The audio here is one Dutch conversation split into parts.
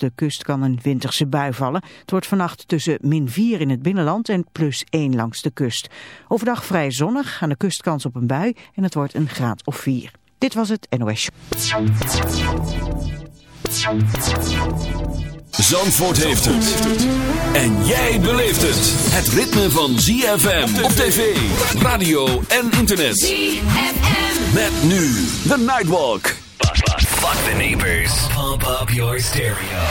Langs de kust kan een winterse bui vallen. Het wordt vannacht tussen min 4 in het binnenland en plus 1 langs de kust. Overdag vrij zonnig, aan de kust kans op een bui en het wordt een graad of 4. Dit was het NOS Zandvoort heeft het. En jij beleeft het. Het ritme van ZFM op tv, radio en internet. ZFM. Met nu The Nightwalk. Fuck the neighbors. Pump up your stereo.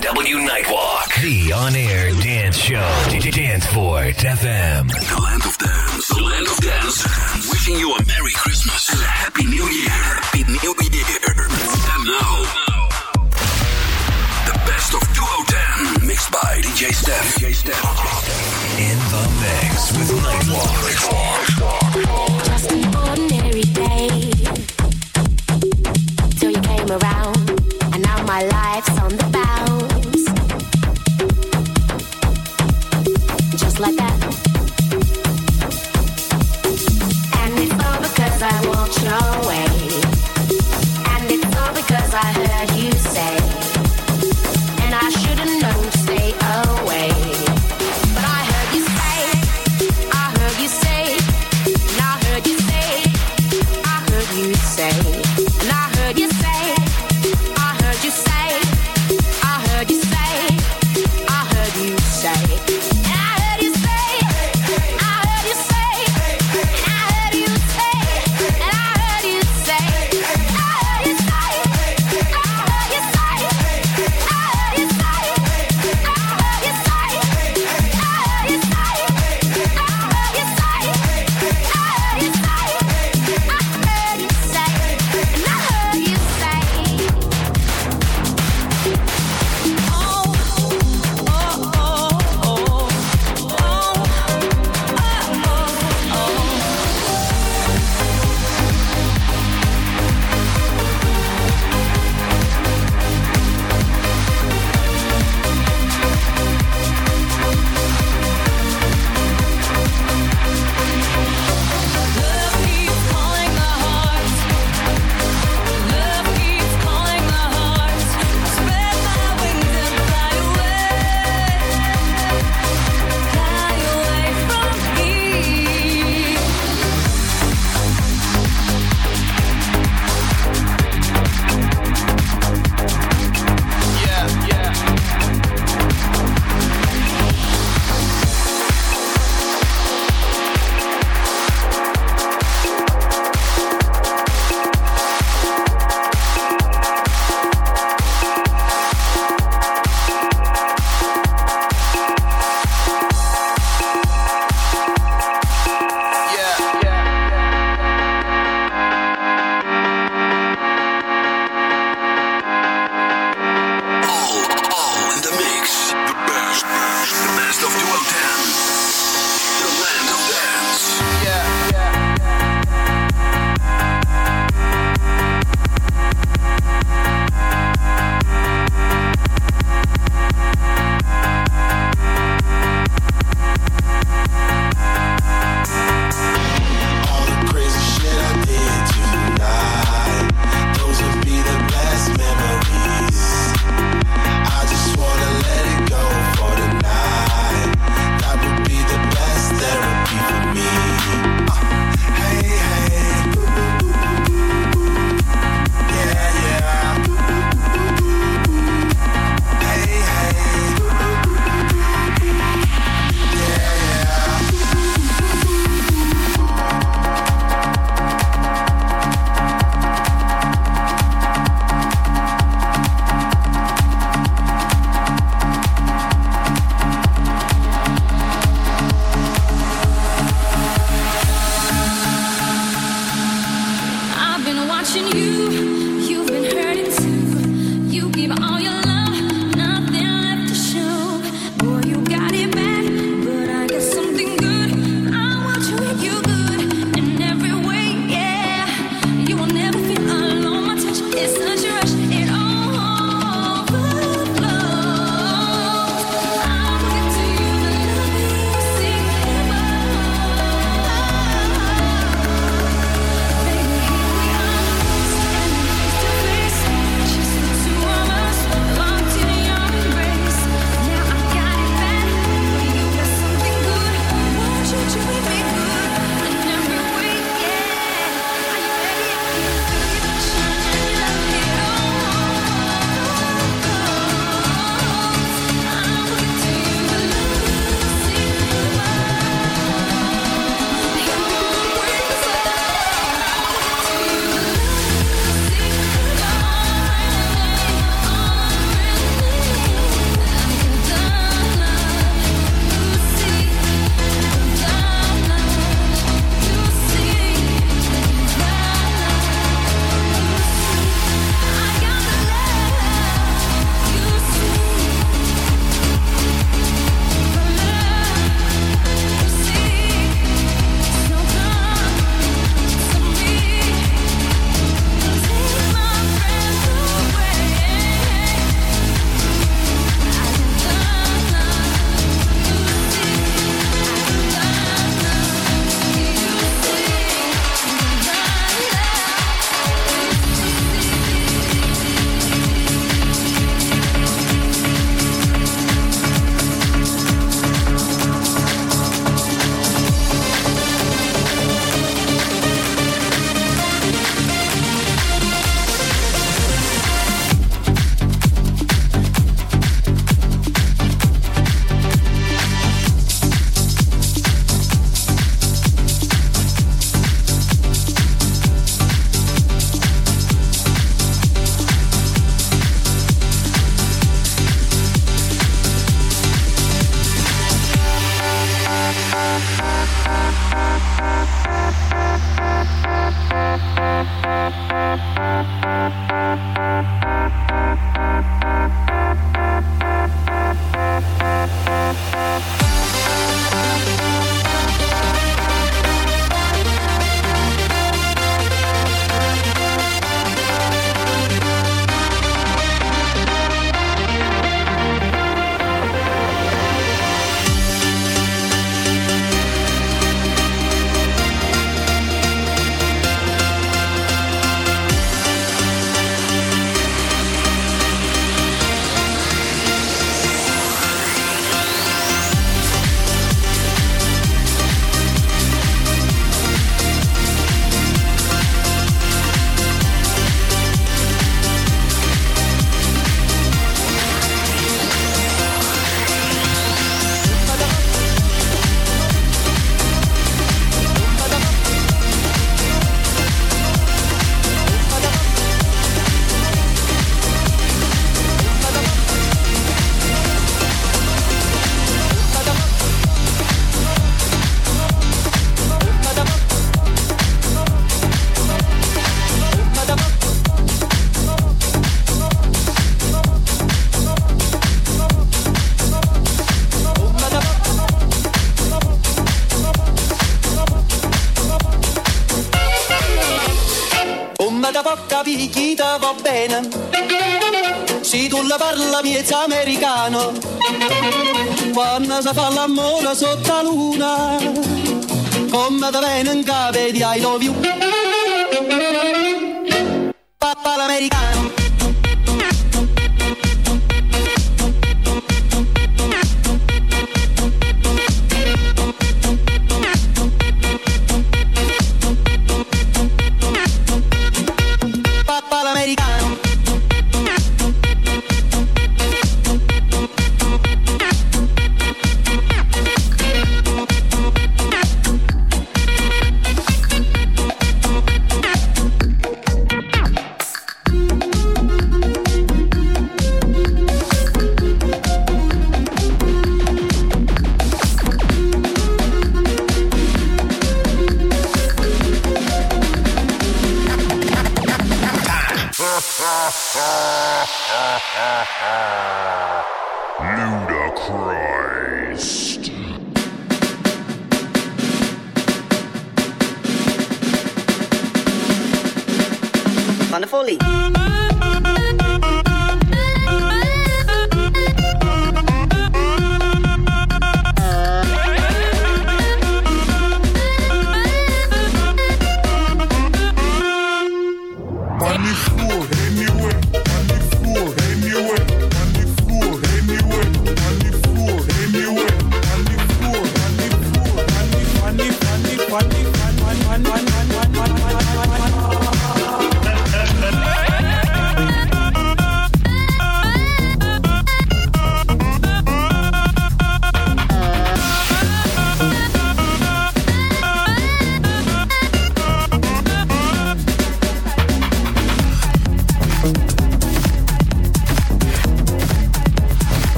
NW Nightwalk. The on-air dance show. Danceport FM. The land of dance. The land of dance. Wishing you a Merry Christmas and a Happy New Year. Happy New Year. And now... The best of 2010. Mixed by DJ Steph. DJ Steph. In the mix with Nightwalk. Just an came around, and now my life's on the bounce, just like that. And it's all because I walked your way, donna si fa l'amore sotto la luna, come te vene in capo di I you. Ludacris. Wonderfully.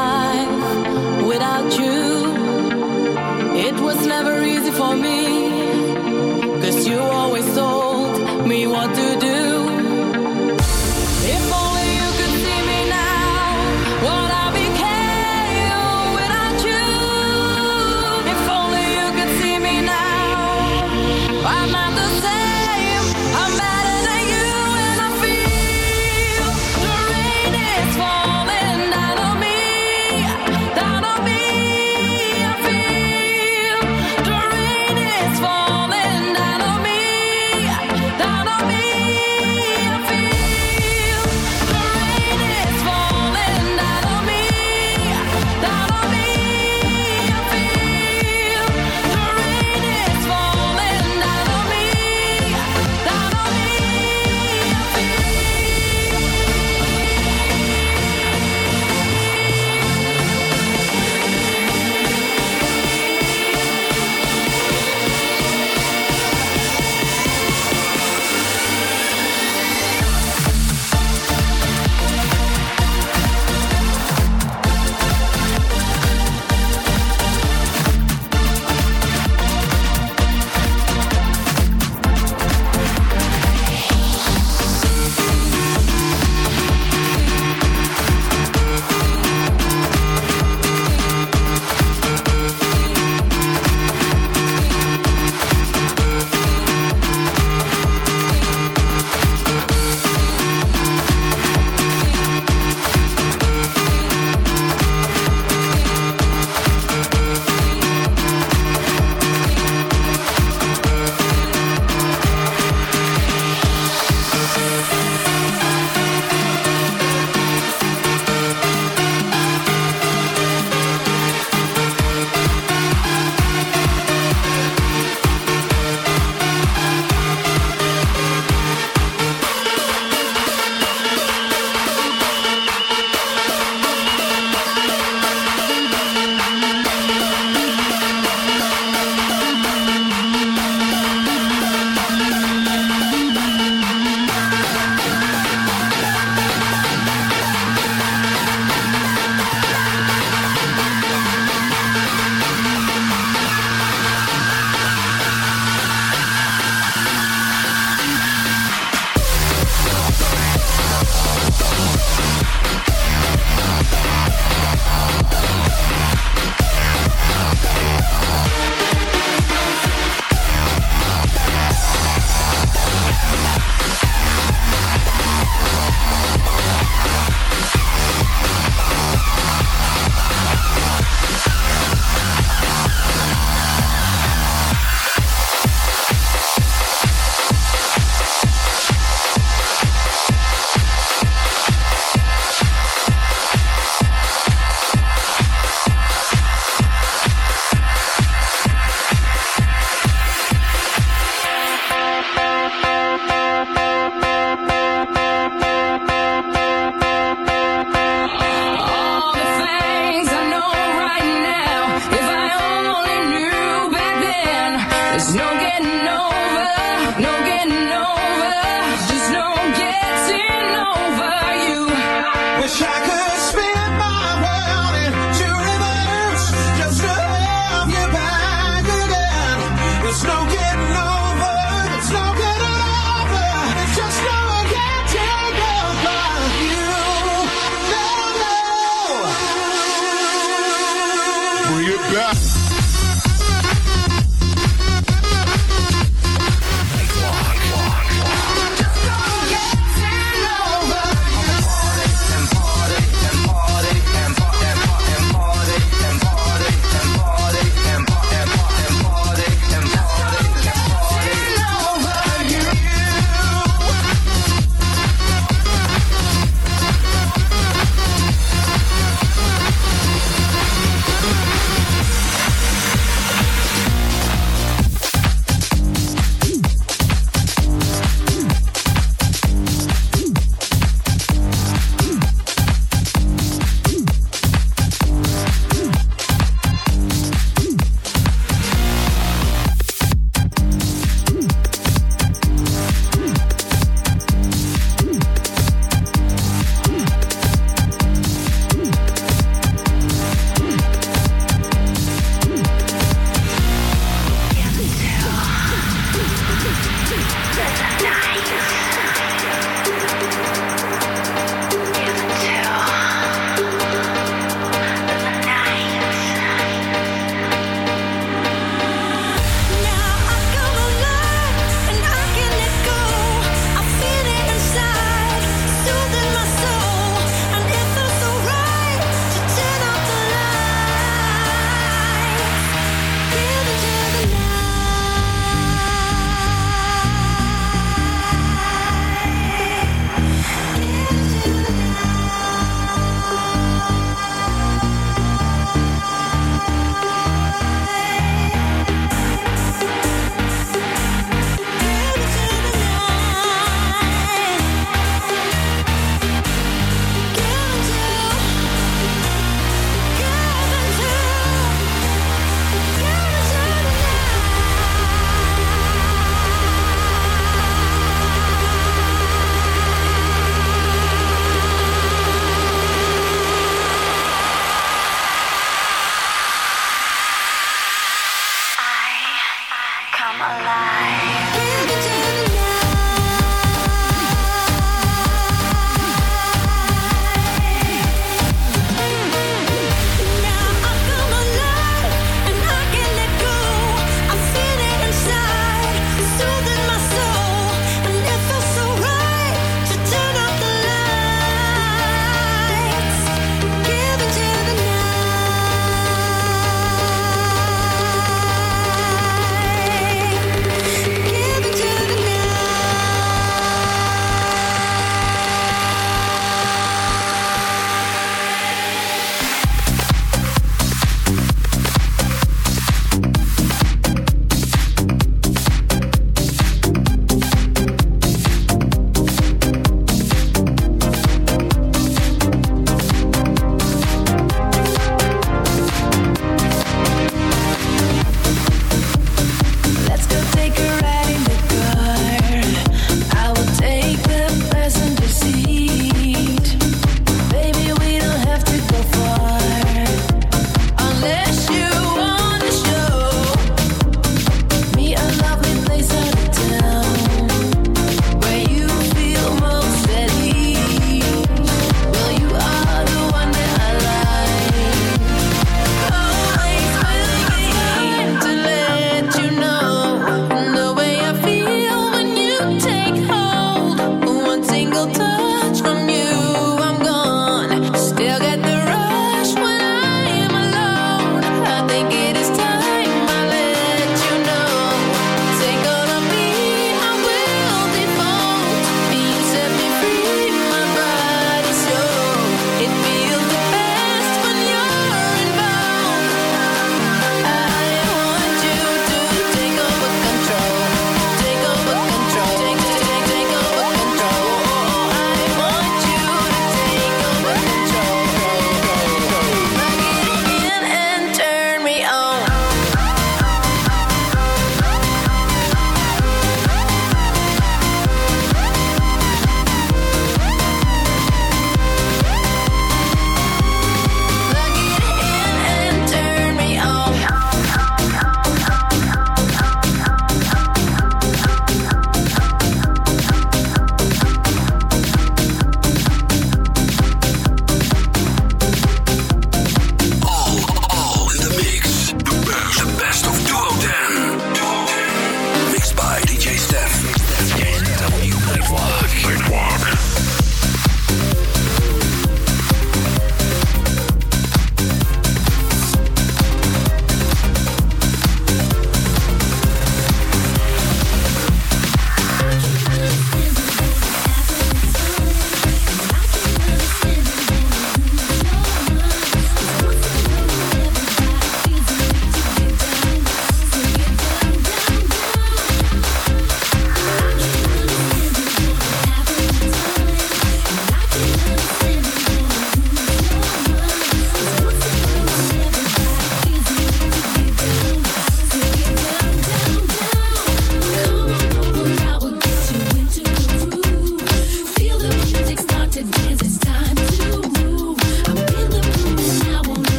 life without you. It was never easy for me.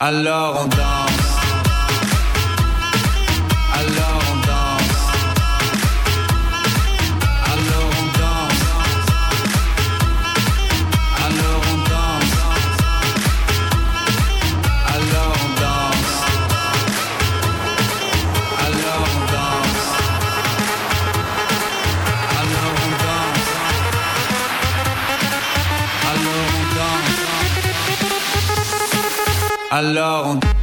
Alors on danse. Alors on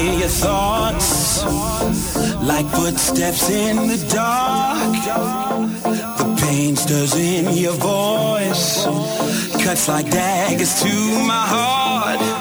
hear your thoughts like footsteps in the dark. The pain stirs in your voice, cuts like daggers to my heart.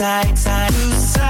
side, side side.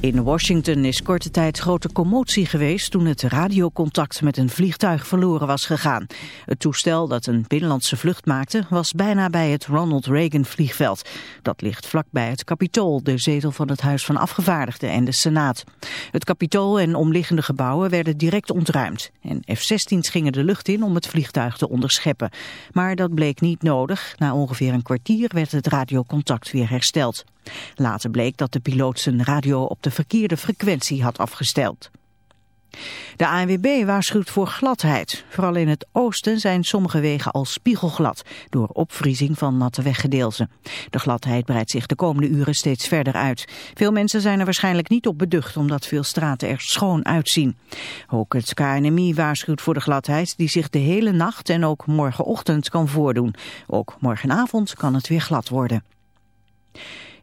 In Washington is korte tijd grote commotie geweest toen het radiocontact met een vliegtuig verloren was gegaan. Het toestel dat een binnenlandse vlucht maakte was bijna bij het Ronald Reagan vliegveld. Dat ligt vlakbij het Capitool, de zetel van het Huis van Afgevaardigden en de Senaat. Het Capitool en omliggende gebouwen werden direct ontruimd. En F-16's gingen de lucht in om het vliegtuig te onderscheppen. Maar dat bleek niet nodig. Na ongeveer een kwartier werd het radiocontact weer hersteld. Later bleek dat de piloot zijn radio op de verkeerde frequentie had afgesteld. De ANWB waarschuwt voor gladheid. Vooral in het oosten zijn sommige wegen al spiegelglad door opvriezing van natte weggedeelten. De gladheid breidt zich de komende uren steeds verder uit. Veel mensen zijn er waarschijnlijk niet op beducht omdat veel straten er schoon uitzien. Ook het KNMI waarschuwt voor de gladheid die zich de hele nacht en ook morgenochtend kan voordoen. Ook morgenavond kan het weer glad worden.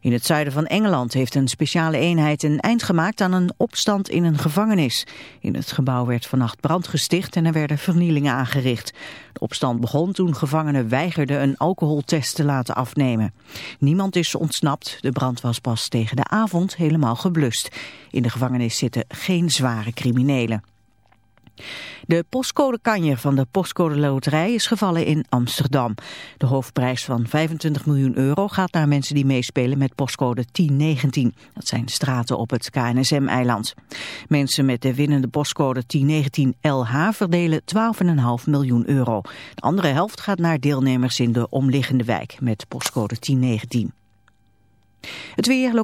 In het zuiden van Engeland heeft een speciale eenheid een eind gemaakt aan een opstand in een gevangenis. In het gebouw werd vannacht brand gesticht en er werden vernielingen aangericht. De opstand begon toen gevangenen weigerden een alcoholtest te laten afnemen. Niemand is ontsnapt, de brand was pas tegen de avond helemaal geblust. In de gevangenis zitten geen zware criminelen. De postcode kanjer van de postcode loterij is gevallen in Amsterdam. De hoofdprijs van 25 miljoen euro gaat naar mensen die meespelen met postcode 1019. Dat zijn straten op het KNSM-eiland. Mensen met de winnende postcode 1019 LH verdelen 12,5 miljoen euro. De andere helft gaat naar deelnemers in de omliggende wijk met postcode 1019. Het weer